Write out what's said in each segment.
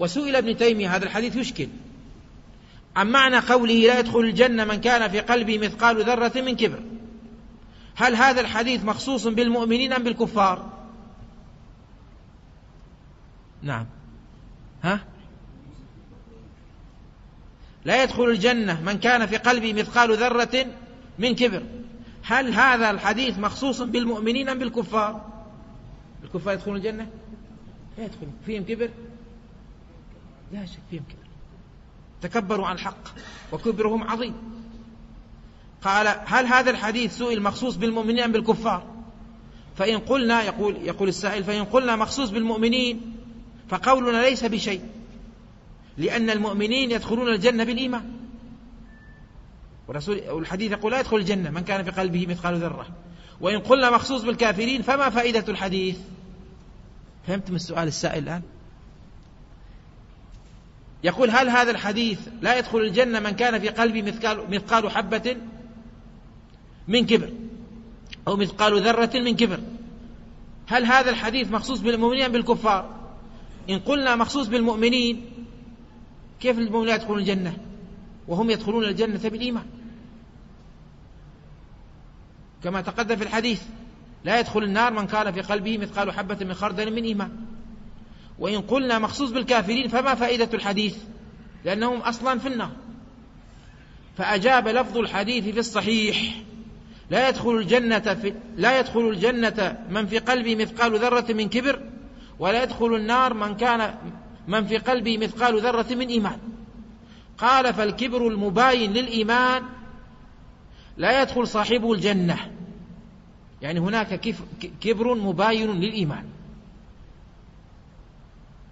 وسئل ابن تيمية هذا الحديث يشكل. عن معنى قوله لا يدخل الجنة من كان في قلبه مثقال ذرة من كبر. هل هذا الحديث مخصوص بالمؤمنين أم بالكفار؟ نعم. ها؟ لا يدخل الجنة من كان في قلبه مثقال ذرة من كبر. هل هذا الحديث مخصوص بالمؤمنين أم بالكفار؟ الكفار يدخلون الجنة؟ لا يدخلون. فيهم كبر؟ لا شك فيهم كبر تكبروا عن الحق وكبرهم عظيم. قال هل هذا الحديث سئل مخصوص بالمؤمنين أم بالكفار؟ فإن قلنا يقول يقول السائل فإن قلنا مخصوص بالمؤمنين فقولنا ليس بشيء. لأن المؤمنين يدخلون الجنة بالإيمان. ورسول والحديث يقول لا يدخل الجنة من كان في قلبه مثقال ذرة. وإن قلنا مخصوص بالكافرين فما فائدة الحديث؟ فهمتم السؤال السائل الآن؟ يقول هل هذا الحديث لا يدخل الجنة من كان في قلبه مثقال, مثقال حبة من كبر أو مثقال ذرة من كبر؟ هل هذا الحديث مخصوص بالمؤمنين أم بالكفار؟ إن قلنا مخصوص بالمؤمنين كيف المؤمنين يدخلون الجنة؟ وهم يدخلون الجنة بالإيمان. كما تقدم في الحديث لا يدخل النار من كان في قلبه مثقال حبة من خردل من إيمان. وإن قلنا مخصوص بالكافرين فما فائدة الحديث؟ لأنهم أصلا في النار. فأجاب لفظ الحديث في الصحيح. لا يدخل الجنة في لا يدخل الجنة من في قلبه مثقال ذرة من كبر ولا يدخل النار من كان من في قلبه مثقال ذرة من إيمان. قال فالكبر المباين للإيمان لا يدخل صاحبه الجنة. يعني هناك كبر مباين للإيمان.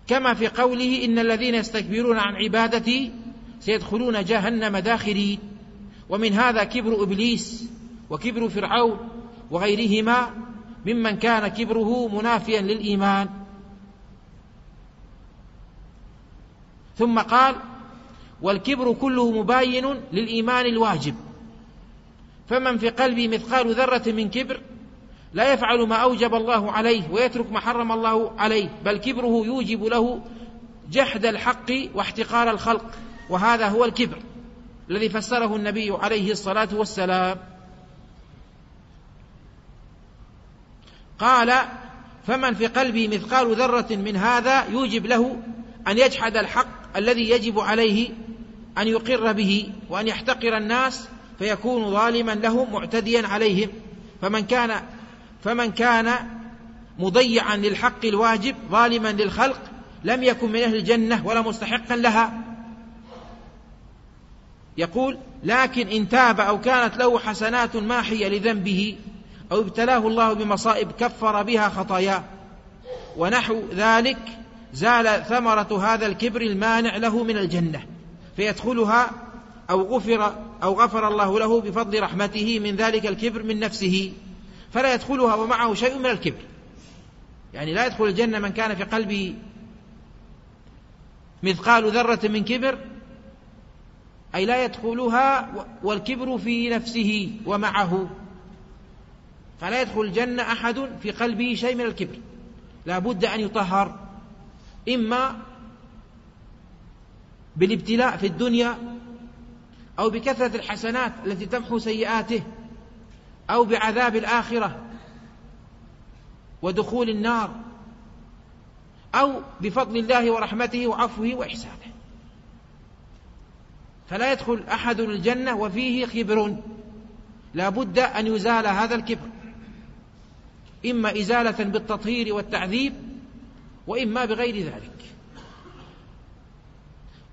كما في قوله إن الذين يستكبرون عن عبادتي سيدخلون جهنم داخرين ومن هذا كبر إبليس وكبر فرعون وغيرهما ممن كان كبره منافيا للإيمان. ثم قال والكبر كله مباين للإيمان الواجب. فمن في قلبه مثقال ذرة من كبر لا يفعل ما أوجب الله عليه ويترك ما حرم الله عليه بل كبره يوجب له جحد الحق واحتقار الخلق وهذا هو الكبر الذي فسره النبي عليه الصلاة والسلام. قال فمن في قلبه مثقال ذرة من هذا يوجب له أن يجحد الحق الذي يجب عليه أن يقر به وأن يحتقر الناس فيكون ظالما لهم معتديا عليهم. فمن كان فمن كان مضيعا للحق الواجب ظالما للخلق لم يكن من أهل الجنة ولا مستحقا لها. يقول لكن إن تاب أو كانت له حسنات ماحية لذنبه أو ابتلاه الله بمصائب كفر بها خطاياه. ونحو ذلك زال ثمرة هذا الكبر المانع له من الجنة فيدخلها أو غفر أو غفر الله له بفضل رحمته من ذلك الكبر من نفسه. فلا يدخلها ومعه شيء من الكبر. يعني لا يدخل الجنة من كان في قلبه مثقال ذرة من كبر أي لا يدخلها والكبر في نفسه ومعه. فلا يدخل الجنة أحد في قلبه شيء من الكبر. لا بد أن يطهر. إما بالابتلاء في الدنيا أو بكثرة الحسنات التي تمحو سيئاته. أو بعذاب الآخرة ودخول النار أو بفضل الله ورحمته وعفوه وإحسانه. فلا يدخل أحد الجنة وفيه كبر لا بد أن يزال هذا الكبر. إما إزالة بالتطهير والتعذيب وإما بغير ذلك.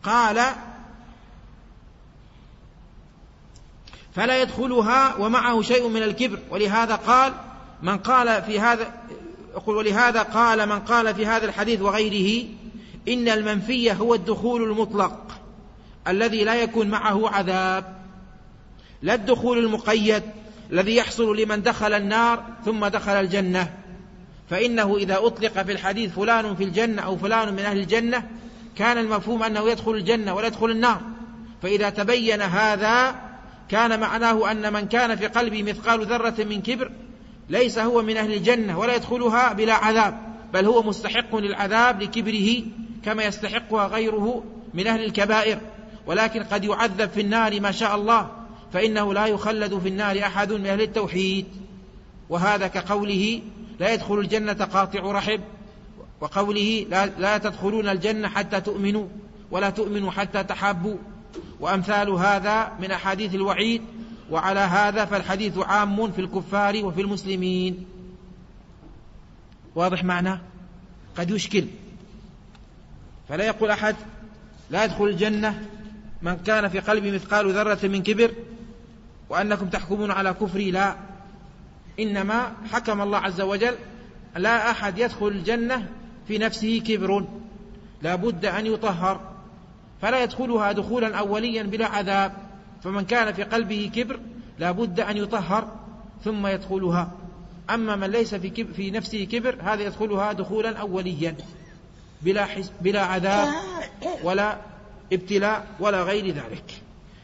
قال فلا يدخلها ومعه شيء من الكبر. ولهذا قال من قال في هذا يقول ولهذا قال من قال في هذا الحديث وغيره إن المنفي هو الدخول المطلق الذي لا يكون معه عذاب لا الدخول المقيد الذي يحصل لمن دخل النار ثم دخل الجنة. فإنه إذا أطلق في الحديث فلان في الجنة أو فلان من أهل الجنة كان المفهوم أنه يدخل الجنة ولا يدخل النار. فإذا تبين هذا كان معناه أن من كان في قلبه مثقال ذرة من كبر ليس هو من أهل الجنة ولا يدخلها بلا عذاب بل هو مستحق للعذاب لكبره كما يستحقها غيره من أهل الكبائر. ولكن قد يعذب في النار ما شاء الله فإنه لا يخلد في النار أحد من أهل التوحيد. وهذا كقوله لا يدخل الجنة قاطع رحم وقوله لا, لا تدخلون الجنة حتى تؤمنوا ولا تؤمنوا حتى تحابوا. وأمثال هذا من أحاديث الوعيد وعلى هذا فالحديث عام في الكفار وفي المسلمين. واضح معناه قد يشكل. فلا يقول أحد لا يدخل الجنة من كان في قلبه مثقال ذرة من كبر وأنكم تحكمون على كفري لا. إنما حكم الله عز وجل لا أحد يدخل الجنة في نفسه كبر. لا بد أن يطهر. فلا يدخلها دخولا أوليا بلا عذاب. فمن كان في قلبه كبر لا بد أن يطهر ثم يدخلها. أما من ليس في, كبر في نفسه كبر هذا يدخلها دخولا أوليا بلا, بلا عذاب ولا ابتلاء ولا غير ذلك.